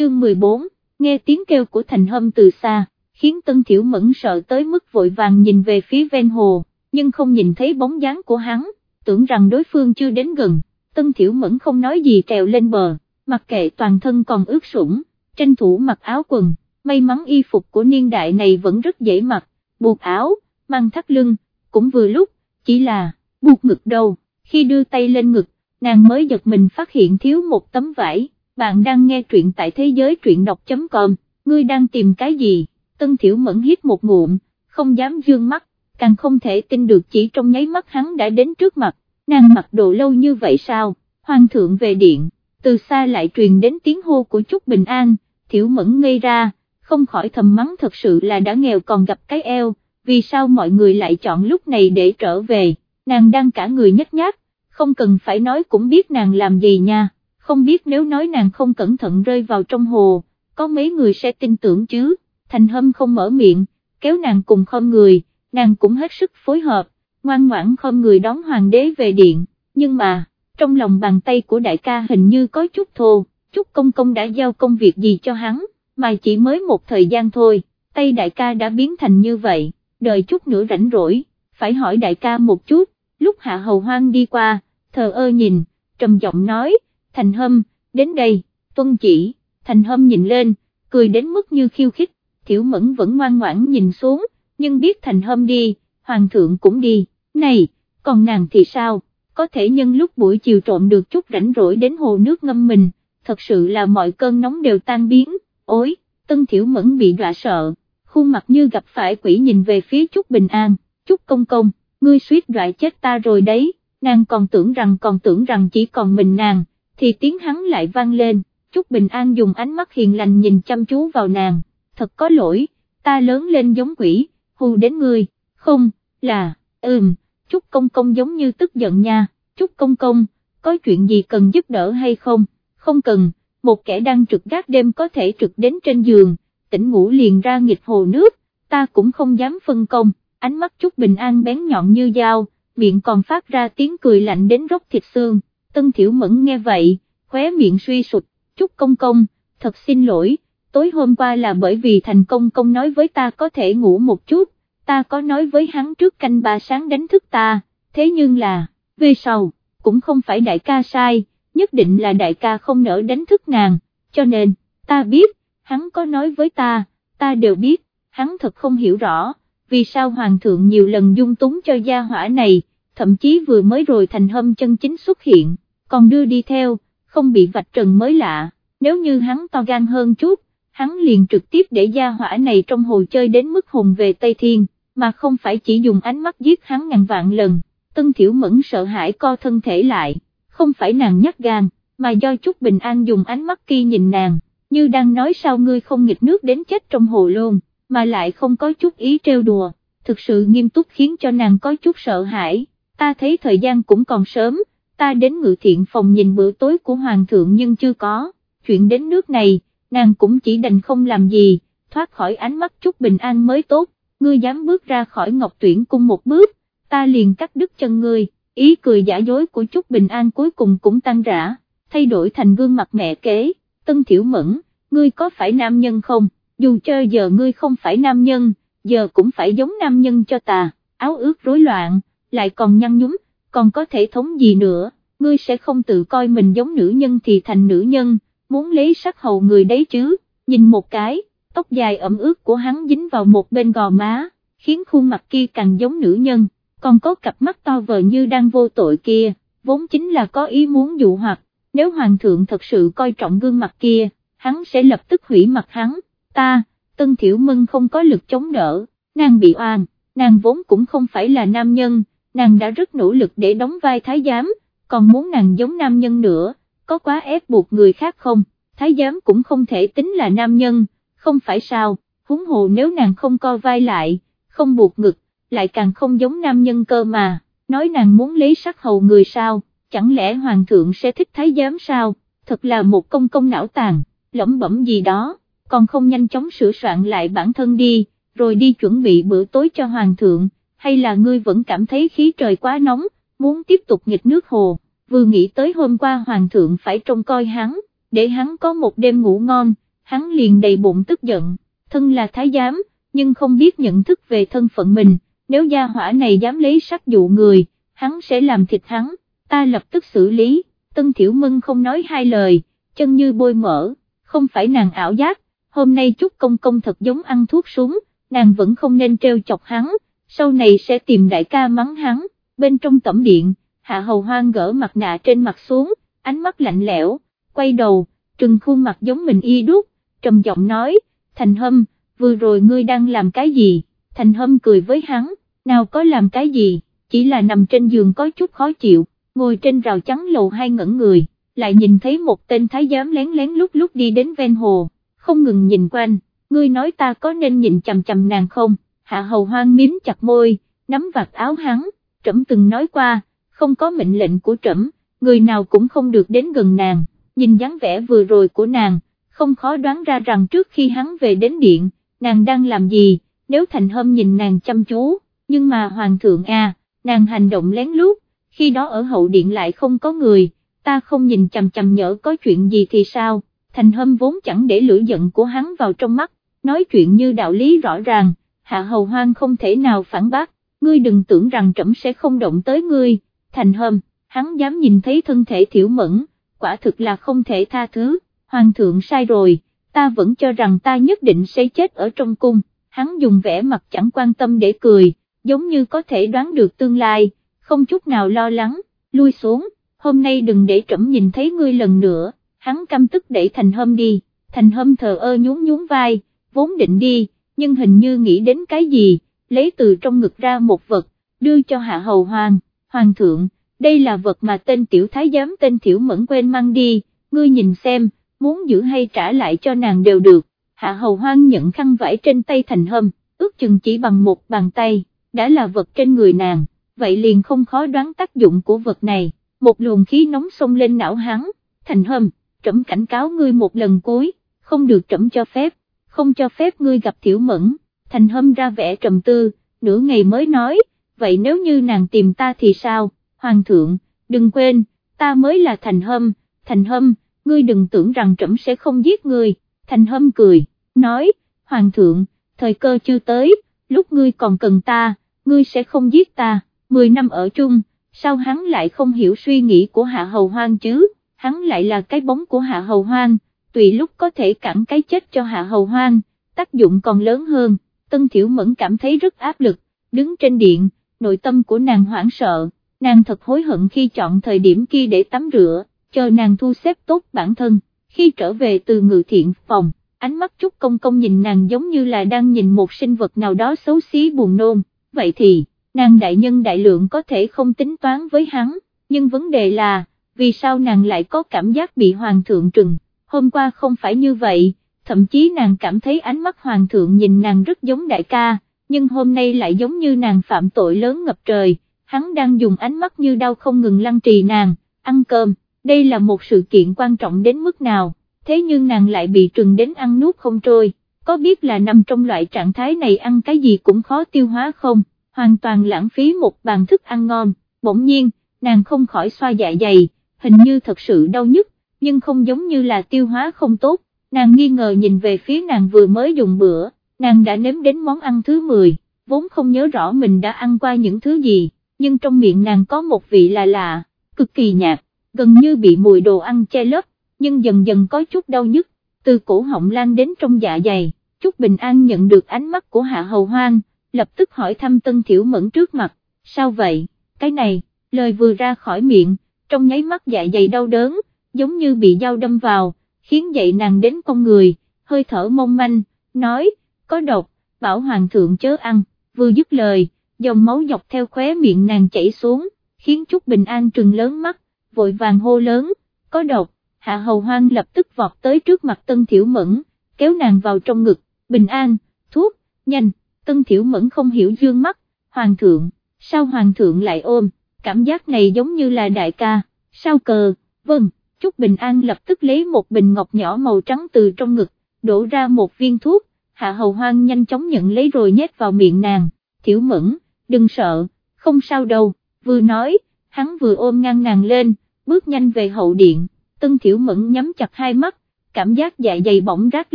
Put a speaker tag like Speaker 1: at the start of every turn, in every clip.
Speaker 1: chương 14, nghe tiếng kêu của thành hâm từ xa, khiến Tân Thiểu Mẫn sợ tới mức vội vàng nhìn về phía ven hồ, nhưng không nhìn thấy bóng dáng của hắn, tưởng rằng đối phương chưa đến gần, Tân Thiểu Mẫn không nói gì trèo lên bờ, mặc kệ toàn thân còn ướt sũng, tranh thủ mặc áo quần, may mắn y phục của niên đại này vẫn rất dễ mặc, buộc áo, mang thắt lưng, cũng vừa lúc, chỉ là, buộc ngực đầu, khi đưa tay lên ngực, nàng mới giật mình phát hiện thiếu một tấm vải, bạn đang nghe truyện tại thế giới truyện đọc.com, ngươi đang tìm cái gì, tân thiểu mẫn hít một ngụm, không dám dương mắt, càng không thể tin được chỉ trong nháy mắt hắn đã đến trước mặt, nàng mặc đồ lâu như vậy sao, hoàng thượng về điện, từ xa lại truyền đến tiếng hô của Trúc Bình An, thiểu mẫn ngây ra, không khỏi thầm mắng thật sự là đã nghèo còn gặp cái eo, vì sao mọi người lại chọn lúc này để trở về, nàng đang cả người nhếch nhác, không cần phải nói cũng biết nàng làm gì nha, không biết nếu nói nàng không cẩn thận rơi vào trong hồ, có mấy người sẽ tin tưởng chứ, thành hâm không mở miệng, kéo nàng cùng khom người, nàng cũng hết sức phối hợp, ngoan ngoãn khom người đón hoàng đế về điện, nhưng mà, trong lòng bàn tay của đại ca hình như có chút thô, chút công công đã giao công việc gì cho hắn, mà chỉ mới một thời gian thôi, tay đại ca đã biến thành như vậy, đợi chút nữa rảnh rỗi, phải hỏi đại ca một chút, lúc hạ hầu hoang đi qua, thờ ơ nhìn, trầm giọng nói, thành hâm, đến đây, tuân chỉ, thành hâm nhìn lên, cười đến mức như khiêu khích, thiểu mẫn vẫn ngoan ngoãn nhìn xuống, nhưng biết thành hâm đi, hoàng thượng cũng đi, này, còn nàng thì sao, có thể nhân lúc buổi chiều trộm được chút rảnh rỗi đến hồ nước ngâm mình, thật sự là mọi cơn nóng đều tan biến, ối, tân thiểu mẫn bị đọa sợ, khuôn mặt như gặp phải quỷ nhìn về phía Trúc Bình An, Trúc Công Công, ngươi suýt dọa chết ta rồi đấy, nàng còn tưởng rằng còn tưởng rằng chỉ còn mình nàng, thì tiếng hắn lại vang lên, Trúc Bình An dùng ánh mắt hiền lành nhìn chăm chú vào nàng, thật có lỗi, ta lớn lên giống quỷ, hù đến ngươi, không, là, ừm, Trúc Công Công giống như tức giận nha, Trúc Công Công, có chuyện gì cần giúp đỡ hay không, không cần, một kẻ đang trực gác đêm có thể trực đến trên giường, tỉnh ngủ liền ra nghịch hồ nước, ta cũng không dám phân công, ánh mắt Trúc Bình An bén nhọn như dao, miệng còn phát ra tiếng cười lạnh đến róc thịt xương, Tân Thiểu Mẫn nghe vậy, khóe miệng suy sụt, chúc Công Công, thật xin lỗi, tối hôm qua là bởi vì Thành Công Công nói với ta có thể ngủ một chút, ta có nói với hắn trước canh ba sáng đánh thức ta, thế nhưng là, về sau, cũng không phải đại ca sai, nhất định là đại ca không nỡ đánh thức nàng, cho nên, ta biết, hắn có nói với ta, ta đều biết, hắn thật không hiểu rõ, vì sao hoàng thượng nhiều lần dung túng cho gia hỏa này, thậm chí vừa mới rồi thành hâm chân chính xuất hiện, còn đưa đi theo, không bị vạch trần mới lạ, nếu như hắn to gan hơn chút, hắn liền trực tiếp để gia hỏa này trong hồ chơi đến mức hồn về Tây Thiên, mà không phải chỉ dùng ánh mắt giết hắn ngàn vạn lần, Tân Thiểu Mẫn sợ hãi co thân thể lại, không phải nàng nhắc gan, mà do chút bình an dùng ánh mắt kia nhìn nàng như đang nói sao ngươi không nghịch nước đến chết trong hồ luôn, mà lại không có chút ý trêu đùa, thực sự nghiêm túc khiến cho nàng có chút sợ hãi, ta thấy thời gian cũng còn sớm, ta đến ngự thiện phòng nhìn bữa tối của hoàng thượng nhưng chưa có, chuyện đến nước này, nàng cũng chỉ đành không làm gì, thoát khỏi ánh mắt chút bình an mới tốt, ngươi dám bước ra khỏi ngọc tuyển cung một bước, ta liền cắt đứt chân ngươi, ý cười giả dối của chút bình an cuối cùng cũng tan rã, thay đổi thành gương mặt mẹ kế. Tân Thiểu Mẫn, ngươi có phải nam nhân không, dù cho giờ ngươi không phải nam nhân, giờ cũng phải giống nam nhân cho ta, áo ướt rối loạn, lại còn nhăn nhúm, còn có thể thống gì nữa, ngươi sẽ không tự coi mình giống nữ nhân thì thành nữ nhân, muốn lấy sắc hầu người đấy chứ, nhìn một cái, tóc dài ẩm ướt của hắn dính vào một bên gò má, khiến khuôn mặt kia càng giống nữ nhân, còn có cặp mắt to vờ như đang vô tội kia, vốn chính là có ý muốn dụ hoặc, nếu hoàng thượng thật sự coi trọng gương mặt kia, hắn sẽ lập tức hủy mặt hắn, ta, Tân Thiểu Mân không có lực chống đỡ, nàng bị oan, nàng vốn cũng không phải là nam nhân, nàng đã rất nỗ lực để đóng vai thái giám, còn muốn nàng giống nam nhân nữa, có quá ép buộc người khác không, thái giám cũng không thể tính là nam nhân, không phải sao, huống hồ nếu nàng không co vai lại, không buộc ngực, lại càng không giống nam nhân cơ mà, nói nàng muốn lấy sắc hầu người sao? Chẳng lẽ hoàng thượng sẽ thích thái giám sao, thật là một công công não tàn, lẩm bẩm gì đó, còn không nhanh chóng sửa soạn lại bản thân đi, rồi đi chuẩn bị bữa tối cho hoàng thượng, hay là ngươi vẫn cảm thấy khí trời quá nóng, muốn tiếp tục nghịch nước hồ, vừa nghĩ tới hôm qua hoàng thượng phải trông coi hắn, để hắn có một đêm ngủ ngon, hắn liền đầy bụng tức giận, thân là thái giám, nhưng không biết nhận thức về thân phận mình, nếu gia hỏa này dám lấy sắc dụ người, hắn sẽ làm thịt hắn, ta lập tức xử lý, Tân Thiểu Mân không nói hai lời, chân như bôi mỡ, không phải nàng ảo giác, hôm nay chút công công thật giống ăn thuốc súng, nàng vẫn không nên treo chọc hắn, sau này sẽ tìm đại ca mắng hắn, bên trong tẩm điện, hạ hầu hoang gỡ mặt nạ trên mặt xuống, ánh mắt lạnh lẽo, quay đầu, trừng khuôn mặt giống mình y đúc, trầm giọng nói, thành hâm, vừa rồi ngươi đang làm cái gì, thành hâm cười với hắn, nào có làm cái gì, chỉ là nằm trên giường có chút khó chịu, ngồi trên rào chắn lầu hai ngẩn người, lại nhìn thấy một tên thái giám lén lén lúc lúc đi đến ven hồ, không ngừng nhìn quanh, ngươi nói ta có nên nhìn chầm chầm nàng không, hạ hầu hoang miếm chặt môi, nắm vạt áo hắn, trẫm từng nói qua, không có mệnh lệnh của trẫm, người nào cũng không được đến gần nàng, nhìn dáng vẻ vừa rồi của nàng, không khó đoán ra rằng trước khi hắn về đến điện, nàng đang làm gì, nếu thành hâm nhìn nàng chăm chú, nhưng mà hoàng thượng à, nàng hành động lén lút, khi đó ở hậu điện lại không có người, ta không nhìn chầm chầm nhỡ có chuyện gì thì sao, thành hâm vốn chẳng để lửa giận của hắn vào trong mắt, nói chuyện như đạo lý rõ ràng, hạ hầu hoang không thể nào phản bác, ngươi đừng tưởng rằng trẫm sẽ không động tới ngươi, thành hâm, hắn dám nhìn thấy thân thể thiểu mẫn, quả thực là không thể tha thứ, hoàng thượng sai rồi, ta vẫn cho rằng ta nhất định sẽ chết ở trong cung, hắn dùng vẻ mặt chẳng quan tâm để cười, giống như có thể đoán được tương lai, không chút nào lo lắng, lui xuống, hôm nay đừng để trẫm nhìn thấy ngươi lần nữa, hắn căm tức đẩy thành hâm đi, thành hâm thờ ơ nhún nhún vai, vốn định đi, nhưng hình như nghĩ đến cái gì, lấy từ trong ngực ra một vật, đưa cho hạ hầu hoàng, hoàng thượng, đây là vật mà tên tiểu thái giám tên tiểu mẫn quên mang đi, ngươi nhìn xem, muốn giữ hay trả lại cho nàng đều được, hạ hầu hoang nhận khăn vải trên tay thành hâm, ước chừng chỉ bằng một bàn tay, đã là vật trên người nàng, vậy liền không khó đoán tác dụng của vật này, một luồng khí nóng xông lên não hắn, thành hâm, trẫm cảnh cáo ngươi một lần cuối, không được trẫm cho phép, không cho phép ngươi gặp thiểu mẫn, thành hâm ra vẻ trầm tư, nửa ngày mới nói, vậy nếu như nàng tìm ta thì sao, hoàng thượng, đừng quên, ta mới là thành hâm, thành hâm, ngươi đừng tưởng rằng trẫm sẽ không giết ngươi, thành hâm cười, nói, hoàng thượng, thời cơ chưa tới, lúc ngươi còn cần ta, ngươi sẽ không giết ta, 10 năm ở chung, sao hắn lại không hiểu suy nghĩ của hạ hầu hoang chứ, hắn lại là cái bóng của hạ hầu hoang, tùy lúc có thể cản cái chết cho hạ hầu hoang, tác dụng còn lớn hơn, tân thiểu mẫn cảm thấy rất áp lực, đứng trên điện, nội tâm của nàng hoảng sợ, nàng thật hối hận khi chọn thời điểm kia để tắm rửa, chờ nàng thu xếp tốt bản thân, khi trở về từ ngự thiện phòng, ánh mắt chút công công nhìn nàng giống như là đang nhìn một sinh vật nào đó xấu xí buồn nôn, vậy thì, nàng đại nhân đại lượng có thể không tính toán với hắn, nhưng vấn đề là, vì sao nàng lại có cảm giác bị hoàng thượng trừng, hôm qua không phải như vậy, thậm chí nàng cảm thấy ánh mắt hoàng thượng nhìn nàng rất giống đại ca, nhưng hôm nay lại giống như nàng phạm tội lớn ngập trời, hắn đang dùng ánh mắt như đau không ngừng lăng trì nàng, ăn cơm, đây là một sự kiện quan trọng đến mức nào, thế nhưng nàng lại bị trừng đến ăn nuốt không trôi, có biết là nằm trong loại trạng thái này ăn cái gì cũng khó tiêu hóa không, hoàn toàn lãng phí một bàn thức ăn ngon, bỗng nhiên, nàng không khỏi xoa dạ dày, hình như thật sự đau nhức, nhưng không giống như là tiêu hóa không tốt, nàng nghi ngờ nhìn về phía nàng vừa mới dùng bữa, nàng đã nếm đến món ăn thứ 10, vốn không nhớ rõ mình đã ăn qua những thứ gì, nhưng trong miệng nàng có một vị là lạ, cực kỳ nhạt, gần như bị mùi đồ ăn che lấp, nhưng dần dần có chút đau nhức, từ cổ họng lan đến trong dạ dày, chút bình an nhận được ánh mắt của hạ hầu hoang, lập tức hỏi thăm tân thiểu mẫn trước mặt, sao vậy, cái này, lời vừa ra khỏi miệng, trong nháy mắt dạ dày đau đớn, giống như bị dao đâm vào, khiến dậy nàng đến con người, hơi thở mong manh, nói, có độc, bảo hoàng thượng chớ ăn, vừa dứt lời, dòng máu dọc theo khóe miệng nàng chảy xuống, khiến chút bình an trừng lớn mắt, vội vàng hô lớn, có độc, hạ hầu hoang lập tức vọt tới trước mặt tân thiểu mẫn, kéo nàng vào trong ngực, bình an, thuốc, nhanh, tân thiểu mẫn không hiểu dương mắt, hoàng thượng, sao hoàng thượng lại ôm, cảm giác này giống như là đại ca, sao cờ, vâng, Trúc Bình An lập tức lấy một bình ngọc nhỏ màu trắng từ trong ngực, đổ ra một viên thuốc, hạ hầu hoang nhanh chóng nhận lấy rồi nhét vào miệng nàng, thiểu mẫn, đừng sợ, không sao đâu, vừa nói, hắn vừa ôm ngang nàng lên, bước nhanh về hậu điện, tân thiểu mẫn nhắm chặt hai mắt, cảm giác dạ dày bỗng rác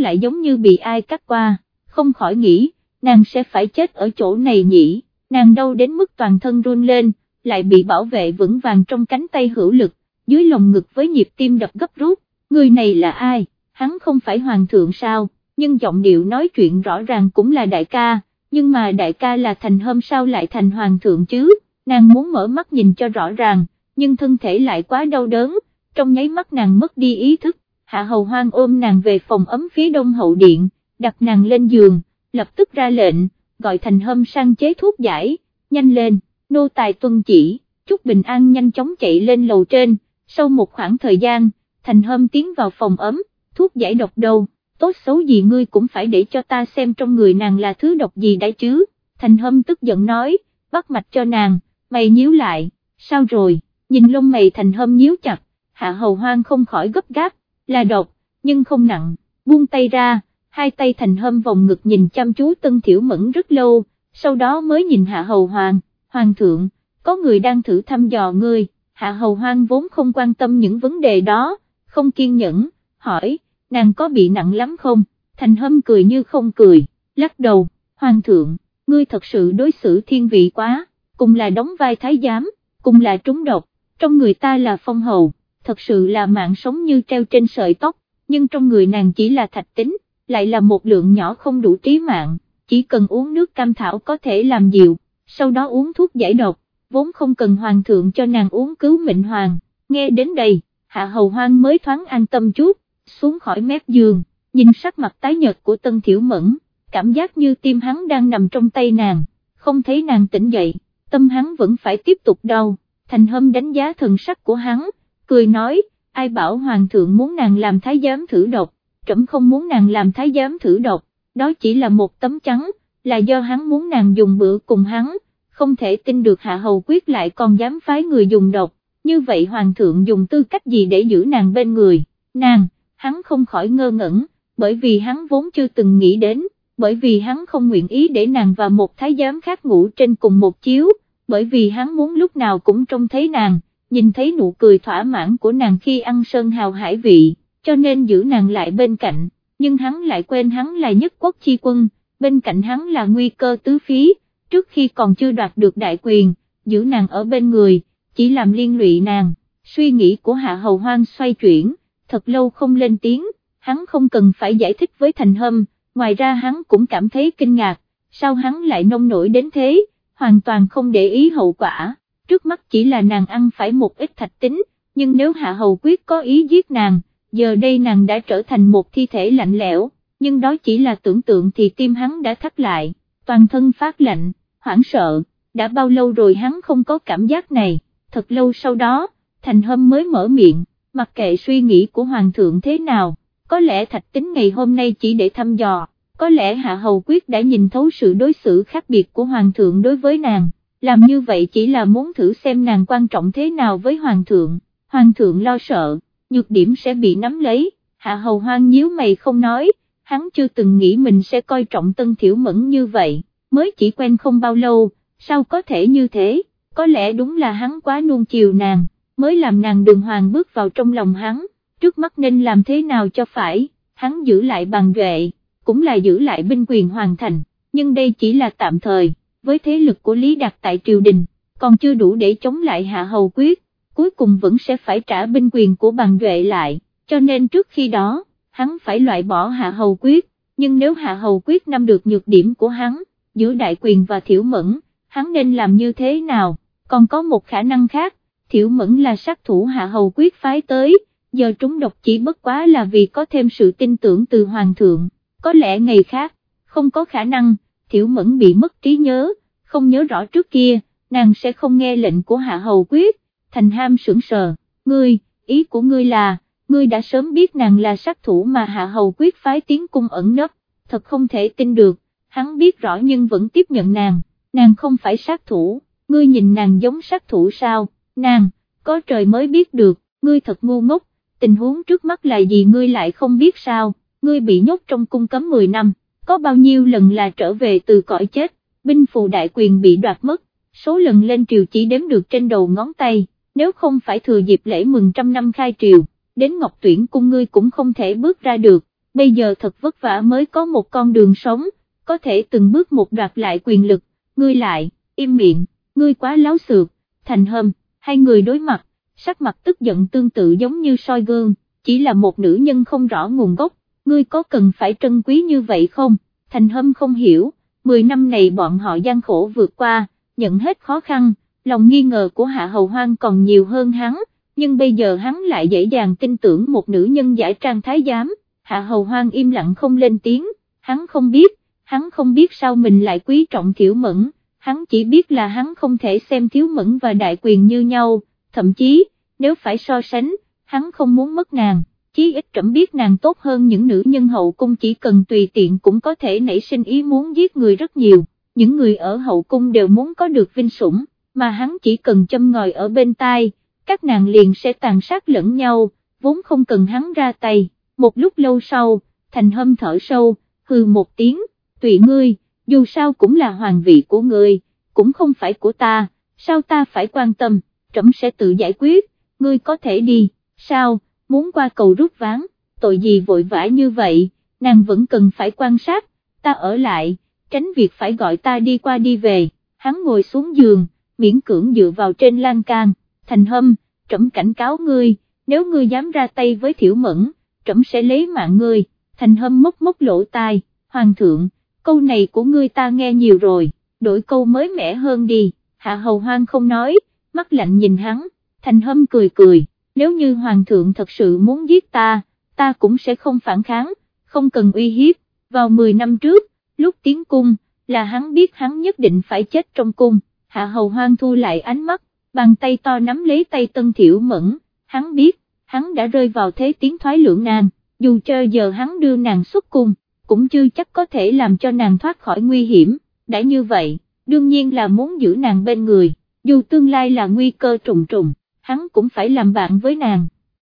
Speaker 1: lại giống như bị ai cắt qua, không khỏi nghĩ, nàng sẽ phải chết ở chỗ này nhỉ, nàng đau đến mức toàn thân run lên, lại bị bảo vệ vững vàng trong cánh tay hữu lực, dưới lồng ngực với nhịp tim đập gấp rút, người này là ai, hắn không phải hoàng thượng sao, nhưng giọng điệu nói chuyện rõ ràng cũng là đại ca, nhưng mà đại ca là thành hôm sau lại thành hoàng thượng chứ, nàng muốn mở mắt nhìn cho rõ ràng, nhưng thân thể lại quá đau đớn, trong nháy mắt nàng mất đi ý thức, hạ hầu hoang ôm nàng về phòng ấm phía đông hậu điện, đặt nàng lên giường, lập tức ra lệnh, gọi thành hâm sang chế thuốc giải, nhanh lên, nô tài tuân chỉ, chúc bình an nhanh chóng chạy lên lầu trên, sau một khoảng thời gian, thành hâm tiến vào phòng ấm, thuốc giải độc đâu, tốt xấu gì ngươi cũng phải để cho ta xem trong người nàng là thứ độc gì đấy chứ, thành hâm tức giận nói, bắt mạch cho nàng, mày nhíu lại, sao rồi, nhìn lông mày thành hâm nhíu chặt, hạ hầu hoang không khỏi gấp gáp, là độc, nhưng không nặng, buông tay ra, hai tay thành hâm vòng ngực nhìn chăm chú Tân Thiểu Mẫn rất lâu, sau đó mới nhìn Hạ Hầu Hoàng, Hoàng thượng, có người đang thử thăm dò ngươi, Hạ Hầu Hoang vốn không quan tâm những vấn đề đó, không kiên nhẫn, hỏi, nàng có bị nặng lắm không, thành hâm cười như không cười, lắc đầu, Hoàng thượng, ngươi thật sự đối xử thiên vị quá, cùng là đóng vai thái giám, cùng là trúng độc, trong người ta là phong hầu, thật sự là mạng sống như treo trên sợi tóc, nhưng trong người nàng chỉ là thạch tính lại là một lượng nhỏ không đủ trí mạng, chỉ cần uống nước cam thảo có thể làm dịu, sau đó uống thuốc giải độc, vốn không cần hoàng thượng cho nàng uống cứu mệnh hoàng, nghe đến đây, hạ hầu hoang mới thoáng an tâm chút, xuống khỏi mép giường, nhìn sắc mặt tái nhợt của tân thiểu mẫn, cảm giác như tim hắn đang nằm trong tay nàng, không thấy nàng tỉnh dậy, tâm hắn vẫn phải tiếp tục đau, thành hâm đánh giá thần sắc của hắn, cười nói, ai bảo hoàng thượng muốn nàng làm thái giám thử độc, trẫm không muốn nàng làm thái giám thử độc, đó chỉ là một tấm trắng, là do hắn muốn nàng dùng bữa cùng hắn, không thể tin được hạ hầu quyết lại còn dám phái người dùng độc, như vậy hoàng thượng dùng tư cách gì để giữ nàng bên người, nàng, hắn không khỏi ngơ ngẩn, bởi vì hắn vốn chưa từng nghĩ đến, bởi vì hắn không nguyện ý để nàng và một thái giám khác ngủ trên cùng một chiếu, bởi vì hắn muốn lúc nào cũng trông thấy nàng, nhìn thấy nụ cười thỏa mãn của nàng khi ăn sơn hào hải vị cho nên giữ nàng lại bên cạnh, nhưng hắn lại quên hắn là nhất quốc chi quân, bên cạnh hắn là nguy cơ tứ phí, trước khi còn chưa đoạt được đại quyền, giữ nàng ở bên người, chỉ làm liên lụy nàng, suy nghĩ của hạ hầu hoang xoay chuyển, thật lâu không lên tiếng, hắn không cần phải giải thích với thành hâm, ngoài ra hắn cũng cảm thấy kinh ngạc, sao hắn lại nông nổi đến thế, hoàn toàn không để ý hậu quả, trước mắt chỉ là nàng ăn phải một ít thạch tính, nhưng nếu hạ hầu quyết có ý giết nàng, giờ đây nàng đã trở thành một thi thể lạnh lẽo, nhưng đó chỉ là tưởng tượng thì tim hắn đã thắt lại, toàn thân phát lạnh, hoảng sợ, đã bao lâu rồi hắn không có cảm giác này, thật lâu sau đó, thành hâm mới mở miệng, mặc kệ suy nghĩ của hoàng thượng thế nào, có lẽ thạch tính ngày hôm nay chỉ để thăm dò, có lẽ hạ hầu quyết đã nhìn thấu sự đối xử khác biệt của hoàng thượng đối với nàng, làm như vậy chỉ là muốn thử xem nàng quan trọng thế nào với hoàng thượng, hoàng thượng lo sợ nhược điểm sẽ bị nắm lấy, hạ hầu hoang nhíu mày không nói, hắn chưa từng nghĩ mình sẽ coi trọng tân thiểu mẫn như vậy, mới chỉ quen không bao lâu, sao có thể như thế, có lẽ đúng là hắn quá nuông chiều nàng, mới làm nàng đường hoàng bước vào trong lòng hắn, trước mắt nên làm thế nào cho phải, hắn giữ lại bằng duệ, cũng là giữ lại binh quyền hoàn thành, nhưng đây chỉ là tạm thời, với thế lực của Lý Đạt tại triều đình, còn chưa đủ để chống lại hạ hầu quyết cuối cùng vẫn sẽ phải trả binh quyền của bằng duệ lại, cho nên trước khi đó, hắn phải loại bỏ hạ hầu quyết, nhưng nếu hạ hầu quyết nắm được nhược điểm của hắn, giữa đại quyền và thiểu mẫn, hắn nên làm như thế nào, còn có một khả năng khác, thiểu mẫn là sát thủ hạ hầu quyết phái tới, giờ trúng độc chỉ bất quá là vì có thêm sự tin tưởng từ hoàng thượng, có lẽ ngày khác, không có khả năng, thiểu mẫn bị mất trí nhớ, không nhớ rõ trước kia, nàng sẽ không nghe lệnh của hạ hầu quyết thành ham sững sờ, ngươi, ý của ngươi là, ngươi đã sớm biết nàng là sát thủ mà hạ hầu quyết phái tiến cung ẩn nấp, thật không thể tin được, hắn biết rõ nhưng vẫn tiếp nhận nàng, nàng không phải sát thủ, ngươi nhìn nàng giống sát thủ sao, nàng, có trời mới biết được, ngươi thật ngu ngốc, tình huống trước mắt là gì ngươi lại không biết sao, ngươi bị nhốt trong cung cấm 10 năm, có bao nhiêu lần là trở về từ cõi chết, binh phù đại quyền bị đoạt mất, số lần lên triều chỉ đếm được trên đầu ngón tay nếu không phải thừa dịp lễ mừng trăm năm khai triều, đến Ngọc Tuyển cung ngươi cũng không thể bước ra được, bây giờ thật vất vả mới có một con đường sống, có thể từng bước một đoạt lại quyền lực, ngươi lại, im miệng, ngươi quá láo xược, thành hâm, hai người đối mặt, sắc mặt tức giận tương tự giống như soi gương, chỉ là một nữ nhân không rõ nguồn gốc, ngươi có cần phải trân quý như vậy không, thành hâm không hiểu, 10 năm này bọn họ gian khổ vượt qua, nhận hết khó khăn, lòng nghi ngờ của Hạ Hầu Hoang còn nhiều hơn hắn, nhưng bây giờ hắn lại dễ dàng tin tưởng một nữ nhân giải trang thái giám, Hạ Hầu Hoang im lặng không lên tiếng, hắn không biết, hắn không biết sao mình lại quý trọng Thiểu Mẫn, hắn chỉ biết là hắn không thể xem Thiếu Mẫn và Đại Quyền như nhau, thậm chí, nếu phải so sánh, hắn không muốn mất nàng, chí ít trẫm biết nàng tốt hơn những nữ nhân hậu cung chỉ cần tùy tiện cũng có thể nảy sinh ý muốn giết người rất nhiều, những người ở hậu cung đều muốn có được vinh sủng, mà hắn chỉ cần châm ngòi ở bên tai, các nàng liền sẽ tàn sát lẫn nhau, vốn không cần hắn ra tay, một lúc lâu sau, thành hâm thở sâu, hừ một tiếng, tùy ngươi, dù sao cũng là hoàng vị của ngươi, cũng không phải của ta, sao ta phải quan tâm, trẫm sẽ tự giải quyết, ngươi có thể đi, sao, muốn qua cầu rút ván, tội gì vội vã như vậy, nàng vẫn cần phải quan sát, ta ở lại, tránh việc phải gọi ta đi qua đi về, hắn ngồi xuống giường, miễn cưỡng dựa vào trên lan can, thành hâm, trẫm cảnh cáo ngươi, nếu ngươi dám ra tay với thiểu mẫn, trẫm sẽ lấy mạng ngươi, thành hâm mốc mốc lỗ tai, hoàng thượng, câu này của ngươi ta nghe nhiều rồi, đổi câu mới mẻ hơn đi, hạ hầu hoang không nói, mắt lạnh nhìn hắn, thành hâm cười cười, nếu như hoàng thượng thật sự muốn giết ta, ta cũng sẽ không phản kháng, không cần uy hiếp, vào 10 năm trước, lúc tiến cung, là hắn biết hắn nhất định phải chết trong cung, hạ hầu hoang thu lại ánh mắt, bàn tay to nắm lấy tay tân thiểu mẫn, hắn biết, hắn đã rơi vào thế tiến thoái lưỡng nan, dù cho giờ hắn đưa nàng xuất cung, cũng chưa chắc có thể làm cho nàng thoát khỏi nguy hiểm, đã như vậy, đương nhiên là muốn giữ nàng bên người, dù tương lai là nguy cơ trùng trùng, hắn cũng phải làm bạn với nàng.